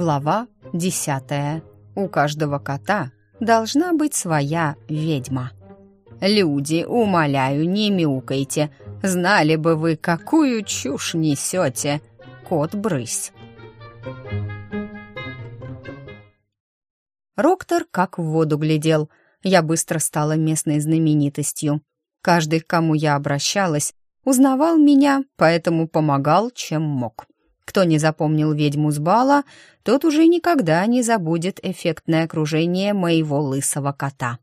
Глава десятая. У каждого кота должна быть своя ведьма. «Люди, умоляю, не мяукайте. Знали бы вы, какую чушь несете. Кот-брысь». Роктор как в воду глядел. Я быстро стала местной знаменитостью. Каждый, к кому я обращалась, узнавал меня, поэтому помогал, чем мог. Кто не запомнил ведьму с бала, тот уже никогда не забудет эффектное окружение моего лысого кота.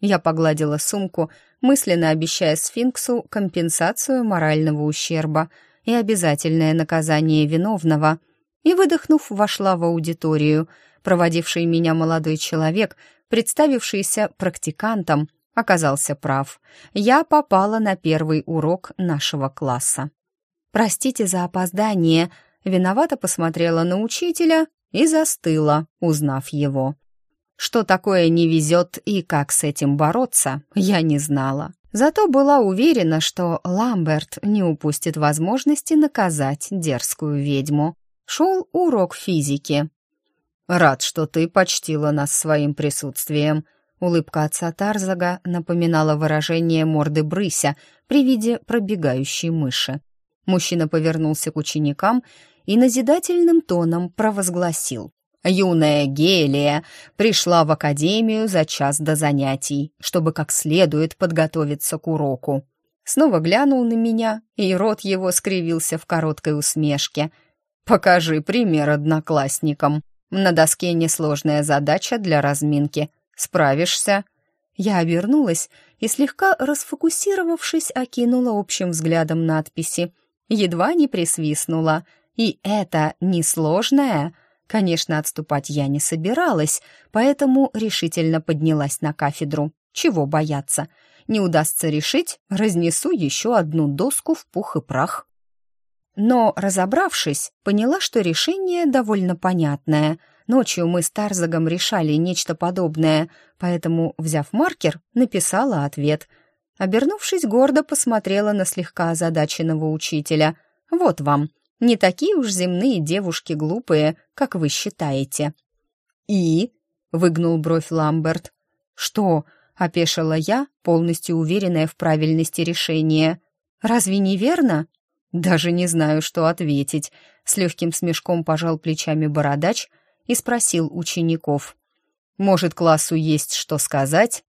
Я погладила сумку, мысленно обещая сфинксу компенсацию морального ущерба и обязательное наказание виновного, и, выдохнув, вошла в аудиторию. Проводивший меня молодой человек, представившийся практикантом, оказался прав. Я попала на первый урок нашего класса. «Простите за опоздание», виновато посмотрела на учителя и застыла, узнав его. Что такое не везет и как с этим бороться, я не знала. Зато была уверена, что Ламберт не упустит возможности наказать дерзкую ведьму. Шел урок физики. «Рад, что ты почтила нас своим присутствием», Улыбка отца Тарзага напоминала выражение морды брыся при виде пробегающей мыши. Мужчина повернулся к ученикам и назидательным тоном провозгласил. Юная Гелия пришла в академию за час до занятий, чтобы как следует подготовиться к уроку. Снова глянул на меня, и рот его скривился в короткой усмешке. «Покажи пример одноклассникам. На доске несложная задача для разминки. Справишься?» Я обернулась и, слегка расфокусировавшись, окинула общим взглядом надписи. Едва не присвистнула — и это несложное? Конечно, отступать я не собиралась, поэтому решительно поднялась на кафедру. Чего бояться? Не удастся решить, разнесу еще одну доску в пух и прах. Но, разобравшись, поняла, что решение довольно понятное. Ночью мы с Тарзагом решали нечто подобное, поэтому, взяв маркер, написала ответ. Обернувшись, гордо посмотрела на слегка озадаченного учителя. «Вот вам, не такие уж земные девушки глупые, как вы считаете». «И?» — выгнул бровь Ламберт. «Что?» — опешила я, полностью уверенная в правильности решения. «Разве не верно?» «Даже не знаю, что ответить», — с легким смешком пожал плечами бородач и спросил учеников. «Может, классу есть что сказать?»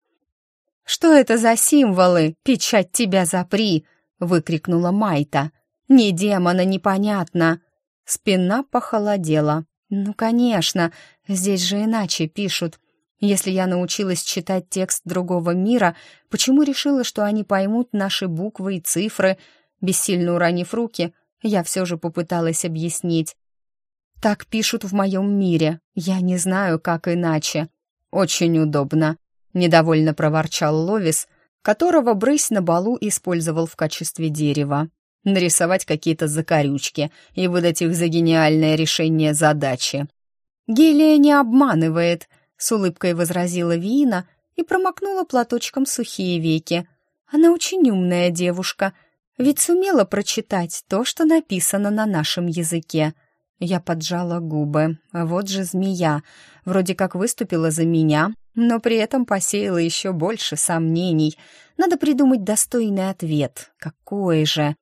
«Что это за символы? Печать тебя запри!» — выкрикнула Майта. «Ни демона, непонятно!» Спина похолодела. «Ну, конечно, здесь же иначе пишут. Если я научилась читать текст другого мира, почему решила, что они поймут наши буквы и цифры?» Бессильно уронив руки, я все же попыталась объяснить. «Так пишут в моем мире. Я не знаю, как иначе». «Очень удобно», — недовольно проворчал Ловис, которого брысь на балу использовал в качестве дерева нарисовать какие-то закорючки и выдать их за гениальное решение задачи. «Гелия не обманывает», — с улыбкой возразила Вина и промокнула платочком сухие веки. «Она очень умная девушка, ведь сумела прочитать то, что написано на нашем языке». Я поджала губы. Вот же змея. Вроде как выступила за меня, но при этом посеяла еще больше сомнений. Надо придумать достойный ответ. Какой же?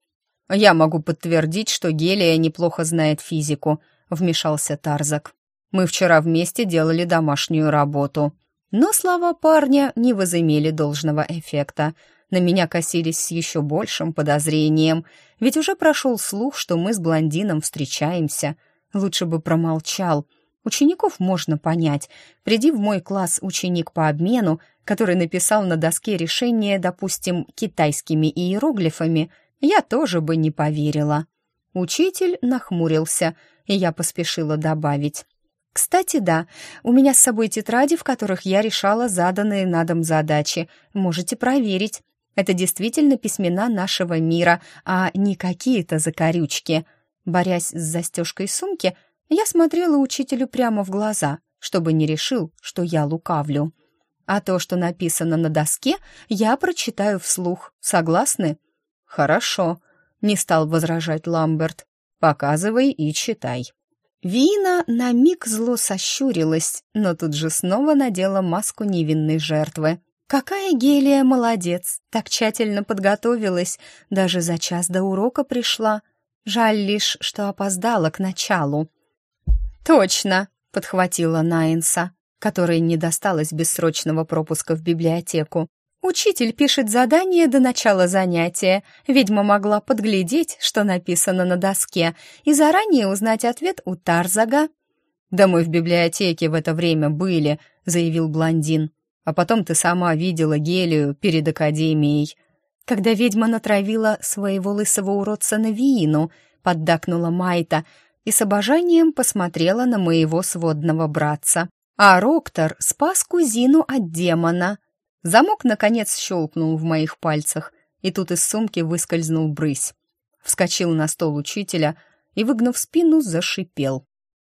«Я могу подтвердить, что Гелия неплохо знает физику», — вмешался Тарзак. «Мы вчера вместе делали домашнюю работу». Но слова парня не возымели должного эффекта. На меня косились с еще большим подозрением, ведь уже прошел слух, что мы с блондином встречаемся. Лучше бы промолчал. Учеников можно понять. Приди в мой класс ученик по обмену, который написал на доске решение, допустим, китайскими иероглифами — я тоже бы не поверила. Учитель нахмурился, и я поспешила добавить. «Кстати, да, у меня с собой тетради, в которых я решала заданные на дом задачи. Можете проверить. Это действительно письмена нашего мира, а не какие-то закорючки». Борясь с застежкой сумки, я смотрела учителю прямо в глаза, чтобы не решил, что я лукавлю. А то, что написано на доске, я прочитаю вслух. Согласны? «Хорошо», — не стал возражать Ламберт. «Показывай и читай». Вина на миг зло сощурилась, но тут же снова надела маску невинной жертвы. Какая Гелия молодец, так тщательно подготовилась, даже за час до урока пришла. Жаль лишь, что опоздала к началу. «Точно!» — подхватила Найнса, которой не досталось бессрочного пропуска в библиотеку. Учитель пишет задание до начала занятия. Ведьма могла подглядеть, что написано на доске, и заранее узнать ответ у Тарзага. «Да мы в библиотеке в это время были», — заявил блондин. «А потом ты сама видела Гелию перед академией». «Когда ведьма натравила своего лысого уродца на Виину», — поддакнула Майта и с обожанием посмотрела на моего сводного братца. А Роктор спас кузину от демона. Замок, наконец, щелкнул в моих пальцах, и тут из сумки выскользнул брысь. Вскочил на стол учителя и, выгнув спину, зашипел.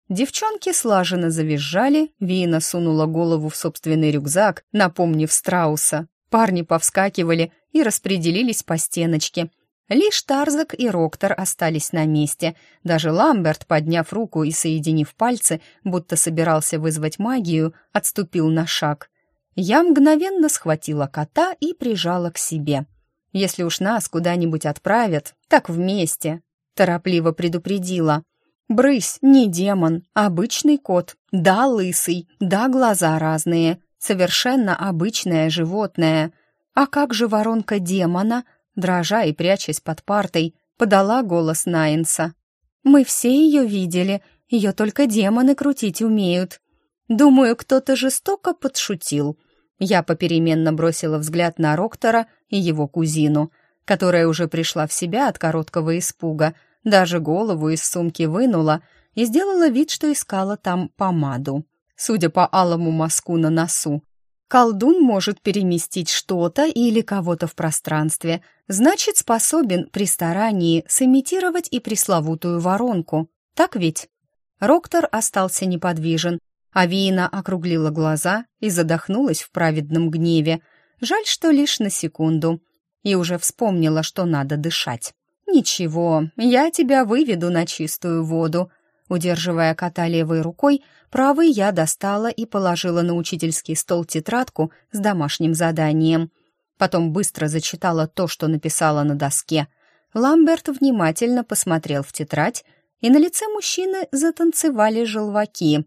Девчонки слаженно завизжали, Вина сунула голову в собственный рюкзак, напомнив страуса. Парни повскакивали и распределились по стеночке. Лишь Тарзак и Роктор остались на месте. Даже Ламберт, подняв руку и соединив пальцы, будто собирался вызвать магию, отступил на шаг. Я мгновенно схватила кота и прижала к себе. «Если уж нас куда-нибудь отправят, так вместе», — торопливо предупредила. «Брысь, не демон, обычный кот. Да, лысый, да, глаза разные. Совершенно обычное животное. А как же воронка демона?» Дрожа и прячась под партой, подала голос Найнса. «Мы все ее видели, ее только демоны крутить умеют. Думаю, кто-то жестоко подшутил. Я попеременно бросила взгляд на Роктора и его кузину, которая уже пришла в себя от короткого испуга, даже голову из сумки вынула и сделала вид, что искала там помаду. Судя по алому мазку на носу, колдун может переместить что-то или кого-то в пространстве, значит, способен при старании сымитировать и пресловутую воронку. Так ведь? Роктор остался неподвижен, Авиина округлила глаза и задохнулась в праведном гневе. Жаль, что лишь на секунду. И уже вспомнила, что надо дышать. «Ничего, я тебя выведу на чистую воду». Удерживая кота левой рукой, правой я достала и положила на учительский стол тетрадку с домашним заданием. Потом быстро зачитала то, что написала на доске. Ламберт внимательно посмотрел в тетрадь, и на лице мужчины затанцевали желваки.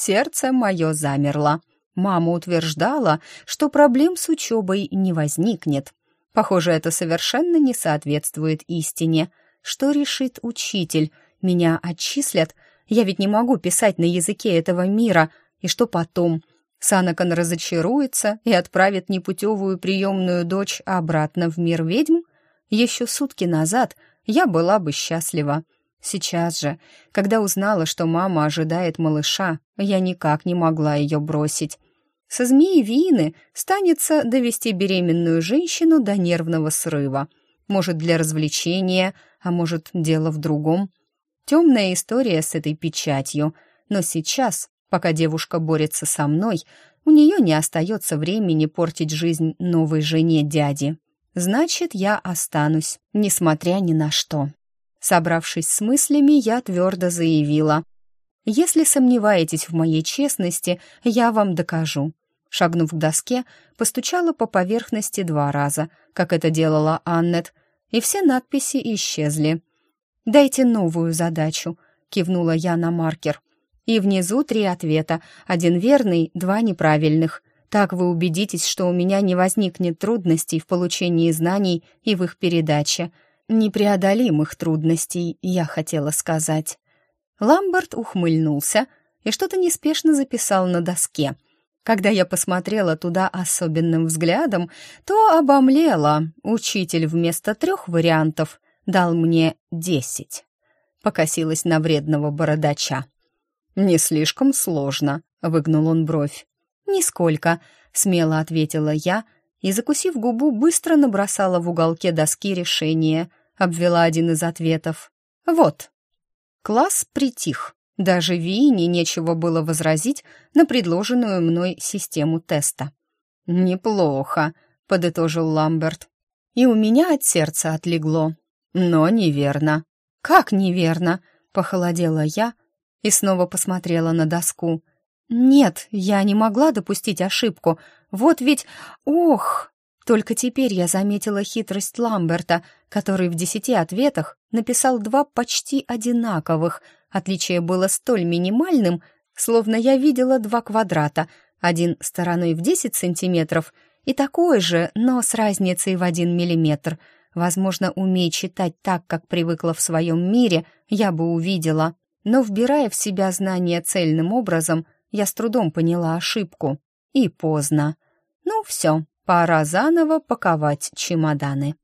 Сердце мое замерло. Мама утверждала, что проблем с учебой не возникнет. Похоже, это совершенно не соответствует истине. Что решит учитель? Меня отчислят? Я ведь не могу писать на языке этого мира. И что потом? Санакан разочаруется и отправит непутевую приемную дочь обратно в мир ведьм? Еще сутки назад я была бы счастлива. Сейчас же, когда узнала, что мама ожидает малыша, я никак не могла ее бросить. Со змеи Вины станется довести беременную женщину до нервного срыва. Может, для развлечения, а может, дело в другом. Темная история с этой печатью. Но сейчас, пока девушка борется со мной, у нее не остается времени портить жизнь новой жене дяди. Значит, я останусь, несмотря ни на что. Собравшись с мыслями, я твердо заявила. «Если сомневаетесь в моей честности, я вам докажу». Шагнув к доске, постучала по поверхности два раза, как это делала Аннет, и все надписи исчезли. «Дайте новую задачу», — кивнула я на маркер. «И внизу три ответа, один верный, два неправильных. Так вы убедитесь, что у меня не возникнет трудностей в получении знаний и в их передаче непреодолимых трудностей, я хотела сказать. Ламберт ухмыльнулся и что-то неспешно записал на доске. Когда я посмотрела туда особенным взглядом, то обомлела. Учитель вместо трех вариантов дал мне десять. Покосилась на вредного бородача. «Не слишком сложно», — выгнул он бровь. «Нисколько», — смело ответила я и, закусив губу, быстро набросала в уголке доски решение обвела один из ответов. «Вот». Класс притих. Даже Виине нечего было возразить на предложенную мной систему теста. «Неплохо», — подытожил Ламберт. И у меня от сердца отлегло. «Но неверно». «Как неверно?» — похолодела я и снова посмотрела на доску. «Нет, я не могла допустить ошибку. Вот ведь... Ох!» Только теперь я заметила хитрость Ламберта, который в десяти ответах написал два почти одинаковых. Отличие было столь минимальным, словно я видела два квадрата, один стороной в десять сантиметров и такой же, но с разницей в один миллиметр. Возможно, умея читать так, как привыкла в своем мире, я бы увидела. Но, вбирая в себя знания цельным образом, я с трудом поняла ошибку. И поздно. Ну, все, пора заново паковать чемоданы.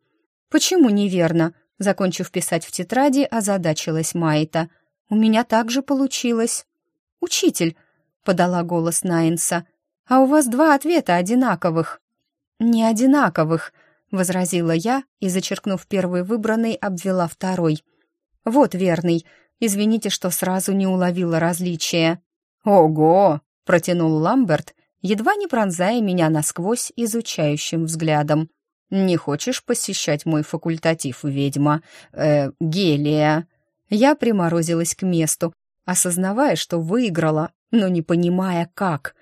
«Почему неверно?» Закончив писать в тетради, озадачилась Майта. «У меня так же получилось». «Учитель», — подала голос Найнса, — «а у вас два ответа одинаковых». «Не одинаковых», — возразила я и, зачеркнув первый выбранный, обвела второй. «Вот верный. Извините, что сразу не уловила различия». «Ого!» — протянул Ламберт, едва не пронзая меня насквозь изучающим взглядом. «Не хочешь посещать мой факультатив, ведьма? Э, Гелия?» Я приморозилась к месту, осознавая, что выиграла, но не понимая, как.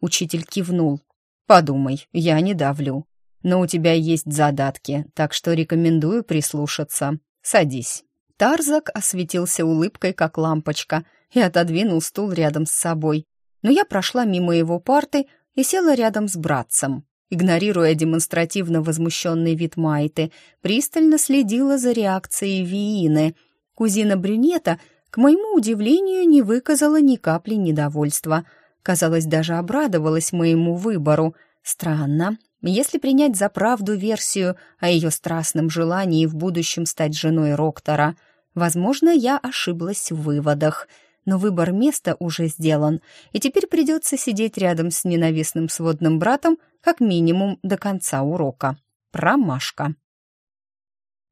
Учитель кивнул. «Подумай, я не давлю. Но у тебя есть задатки, так что рекомендую прислушаться. Садись». Тарзак осветился улыбкой, как лампочка — и отодвинул стул рядом с собой. Но я прошла мимо его парты и села рядом с братцем. Игнорируя демонстративно возмущенный вид Майты, пристально следила за реакцией Виины. Кузина Брюнета, к моему удивлению, не выказала ни капли недовольства. Казалось, даже обрадовалась моему выбору. Странно. Если принять за правду версию о ее страстном желании в будущем стать женой Роктора, возможно, я ошиблась в выводах — но выбор места уже сделан, и теперь придется сидеть рядом с ненавистным сводным братом как минимум до конца урока. Промашка.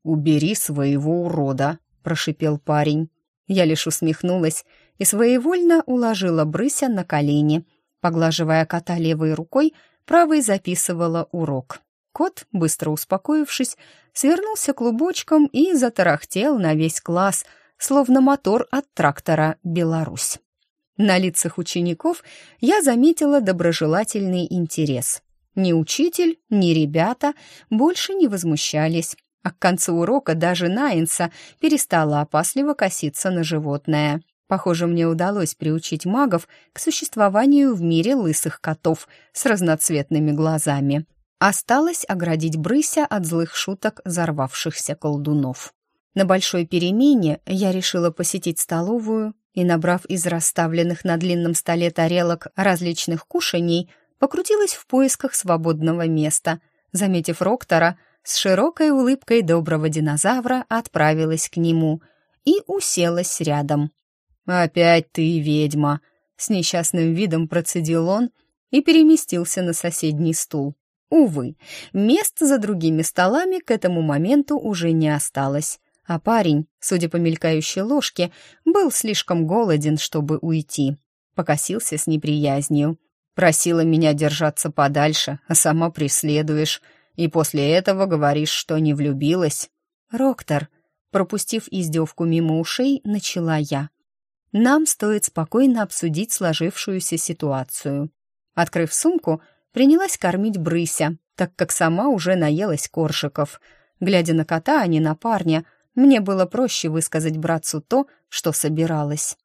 «Убери своего урода», — прошипел парень. Я лишь усмехнулась и своевольно уложила брыся на колени. Поглаживая кота левой рукой, правой записывала урок. Кот, быстро успокоившись, свернулся клубочком и затарахтел на весь класс — словно мотор от трактора «Беларусь». На лицах учеников я заметила доброжелательный интерес. Ни учитель, ни ребята больше не возмущались, а к концу урока даже Найнса перестала опасливо коситься на животное. Похоже, мне удалось приучить магов к существованию в мире лысых котов с разноцветными глазами. Осталось оградить брыся от злых шуток взорвавшихся колдунов. На большой перемене я решила посетить столовую и, набрав из расставленных на длинном столе тарелок различных кушаний, покрутилась в поисках свободного места. Заметив Роктора, с широкой улыбкой доброго динозавра отправилась к нему и уселась рядом. «Опять ты ведьма!» — с несчастным видом процедил он и переместился на соседний стул. Увы, мест за другими столами к этому моменту уже не осталось а парень, судя по мелькающей ложке, был слишком голоден, чтобы уйти. Покосился с неприязнью. Просила меня держаться подальше, а сама преследуешь. И после этого говоришь, что не влюбилась. Роктор, пропустив издевку мимо ушей, начала я. Нам стоит спокойно обсудить сложившуюся ситуацию. Открыв сумку, принялась кормить брыся, так как сама уже наелась коржиков. Глядя на кота, а не на парня, мне было проще высказать братцу то, что собиралась.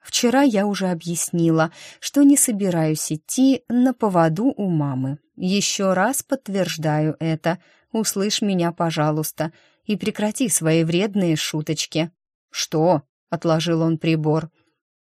Вчера я уже объяснила, что не собираюсь идти на поводу у мамы. Еще раз подтверждаю это. Услышь меня, пожалуйста, и прекрати свои вредные шуточки. Что? отложил он прибор.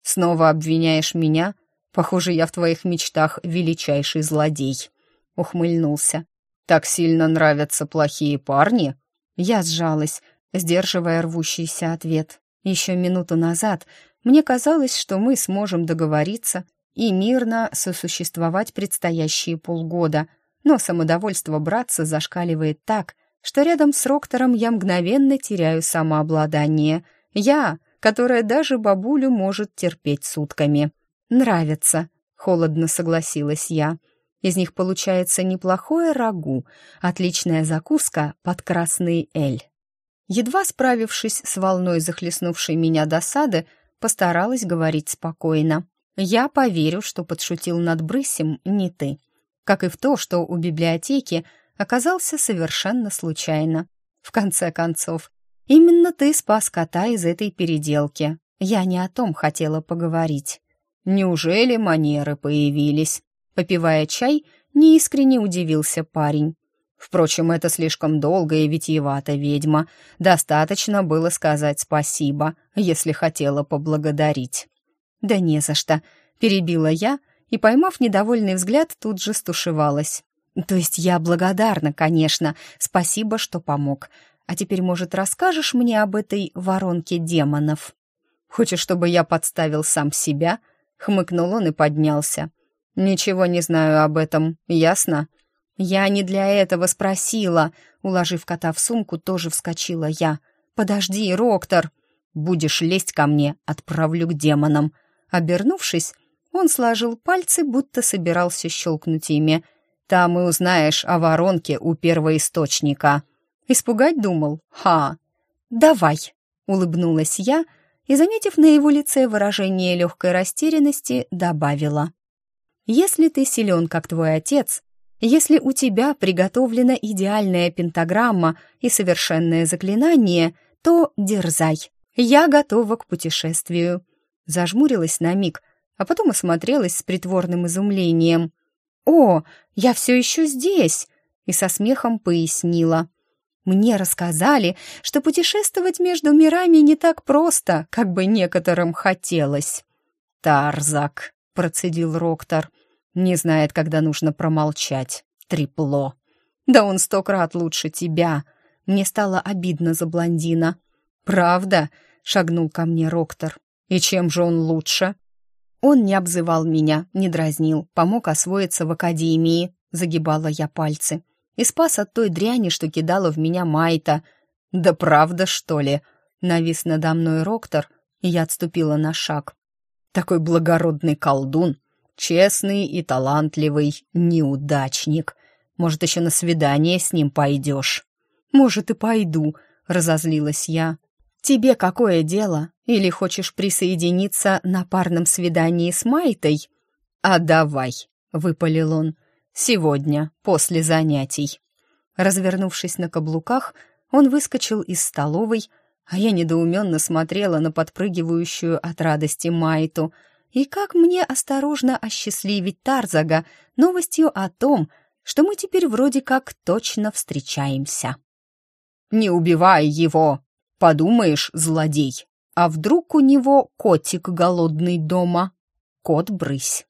Снова обвиняешь меня? Похоже, я в твоих мечтах величайший злодей. Ухмыльнулся. Так сильно нравятся плохие парни? Я сжалась, сдерживая рвущийся ответ. Еще минуту назад мне казалось, что мы сможем договориться и мирно сосуществовать предстоящие полгода, но самодовольство братца зашкаливает так, что рядом с Роктором я мгновенно теряю самообладание. Я, которая даже бабулю может терпеть сутками. «Нравится», — холодно согласилась я. «Из них получается неплохое рагу, отличная закуска под красный эль». Едва справившись с волной захлестнувшей меня досады, постаралась говорить спокойно. «Я поверю, что подшутил над Брысем не ты. Как и в то, что у библиотеки оказался совершенно случайно. В конце концов, именно ты спас кота из этой переделки. Я не о том хотела поговорить». «Неужели манеры появились?» Попивая чай, неискренне удивился парень. Впрочем, это слишком долго и витиевато, ведьма. Достаточно было сказать спасибо, если хотела поблагодарить. «Да не за что», — перебила я и, поймав недовольный взгляд, тут же стушевалась. «То есть я благодарна, конечно, спасибо, что помог. А теперь, может, расскажешь мне об этой воронке демонов?» «Хочешь, чтобы я подставил сам себя?» — хмыкнул он и поднялся. «Ничего не знаю об этом, ясно?» «Я не для этого спросила», — уложив кота в сумку, тоже вскочила я. «Подожди, Роктор!» «Будешь лезть ко мне, отправлю к демонам». Обернувшись, он сложил пальцы, будто собирался щелкнуть ими. «Там и узнаешь о воронке у первоисточника». Испугать думал? Ха! «Давай!» — улыбнулась я и, заметив на его лице выражение легкой растерянности, добавила. «Если ты силен, как твой отец, если у тебя приготовлена идеальная пентаграмма и совершенное заклинание, то дерзай. Я готова к путешествию. Зажмурилась на миг, а потом осмотрелась с притворным изумлением. «О, я все еще здесь!» и со смехом пояснила. «Мне рассказали, что путешествовать между мирами не так просто, как бы некоторым хотелось». «Тарзак», — процедил Роктор, — не знает, когда нужно промолчать. Трепло. Да он сто крат лучше тебя. Мне стало обидно за блондина. Правда? Шагнул ко мне Роктор. И чем же он лучше? Он не обзывал меня, не дразнил, помог освоиться в академии. Загибала я пальцы. И спас от той дряни, что кидала в меня Майта. Да правда, что ли? Навис надо мной Роктор, и я отступила на шаг. Такой благородный колдун Честный и талантливый неудачник. Может, еще на свидание с ним пойдешь?» «Может, и пойду», — разозлилась я. «Тебе какое дело? Или хочешь присоединиться на парном свидании с Майтой?» «А давай», — выпалил он, — «сегодня, после занятий». Развернувшись на каблуках, он выскочил из столовой, а я недоуменно смотрела на подпрыгивающую от радости Майту — и как мне осторожно осчастливить Тарзага новостью о том, что мы теперь вроде как точно встречаемся. «Не убивай его! Подумаешь, злодей! А вдруг у него котик голодный дома?» Кот-брысь.